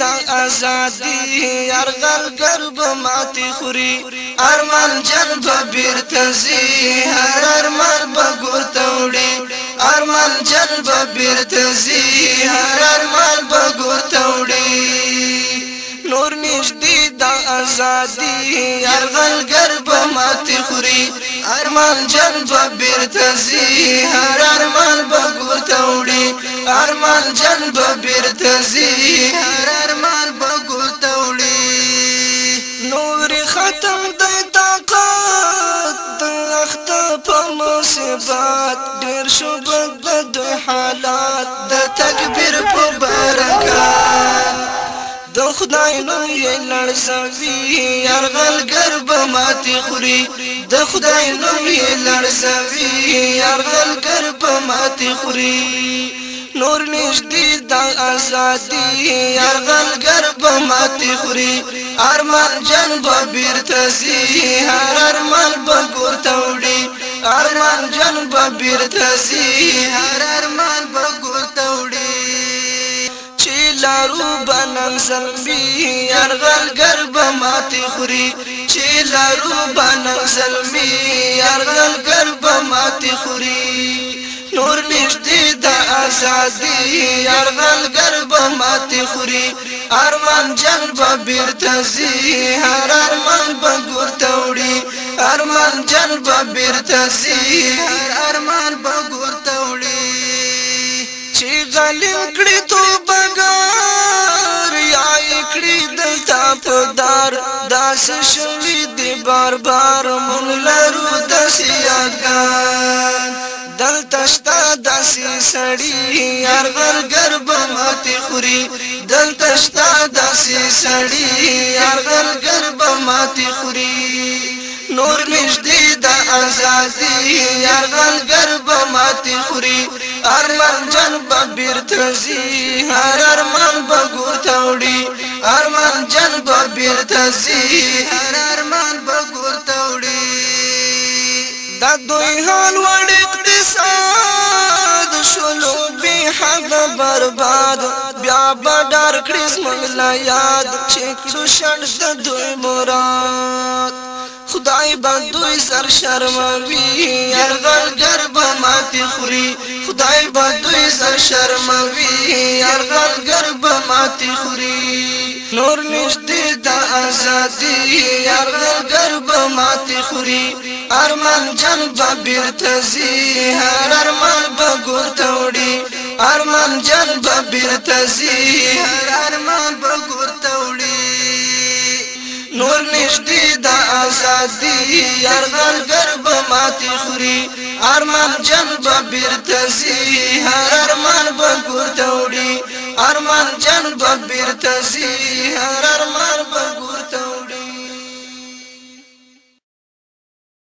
دا ازادي يرغل قرب ماتي خوري ارمان جن ببير تزي هر ارمان بغور توڑي ارمان جن ببير تزي هر ارمان بغور توڑي نور نشدي دا ازادي يرغل قرب ماتي خوري ارمان جن ببير تزي هر ارمان جن به بیرته زی هر ارمان به ګل توړي نور ختم د طاقت د وخت په مصیبات ډیر شو بد حالات د تکبیر په برکات د خدای نوم یې لړزوي یارغلګر به ماتې خوري د خدای نوم یې لړزوي یارغلګر به ماتې خوري نور نشدی دا آزادی یرغلګر به ماتې خوري ارمان جن به بیرته سي هر ارمان به ګورته وړي ارمان جن به بیرته سي هر ارمان به ګورته وړي چې لارو بنن زلمي یرغلګر به ماتې خوري چې لارو بنن زلمي یرغلګر به ماتې خوري نور نږدې د ازادي یارغل ګرب ماتي خوري ارمان جن به بیرته زی هر ارمان به ګورته وړي ارمان جن به بیرته زی هر ارمان به ګورته وړي چې غلیم کړی تو بګار یا کړی دلته پدار داس شولې دی بار بار مونږ لرو د سیاګار دل تشتا داسې سړی یار غر گرب ماته خوري دل تشتا داسې سړی یار غر گرب ماته خوري نور نشدې د ازادي یار غل گرب ماته خوري ارمان جن ببیر تزي هر ارمان بغور تاوړي ارمان جن ببیر تزي هر ارمان بغور تاوړي دا دوی حال وړ اقتصاد شلو به حد برباد بیا بډار کړس مغلا یاد چې څو شړ د دوی مراد خدای باندې دوی سر شرموي یرغل گرب ماته خوري خدای باندې دوی سر شرموي یرغل به ماتي خوري نور نشته د ازادي ارغلګر به ماتي خوري ارمان جن به بیرته زی هر ارمان به ګورته وړي ارمان جن به بیرته زی هر ارمان به ګورته وړي نور نشدی دا آزادی یرغل گرب ماتی خوری ارمان جن با بیرتزی هر ارمان با گرتوڑی ارمان جن با بیرتزی هر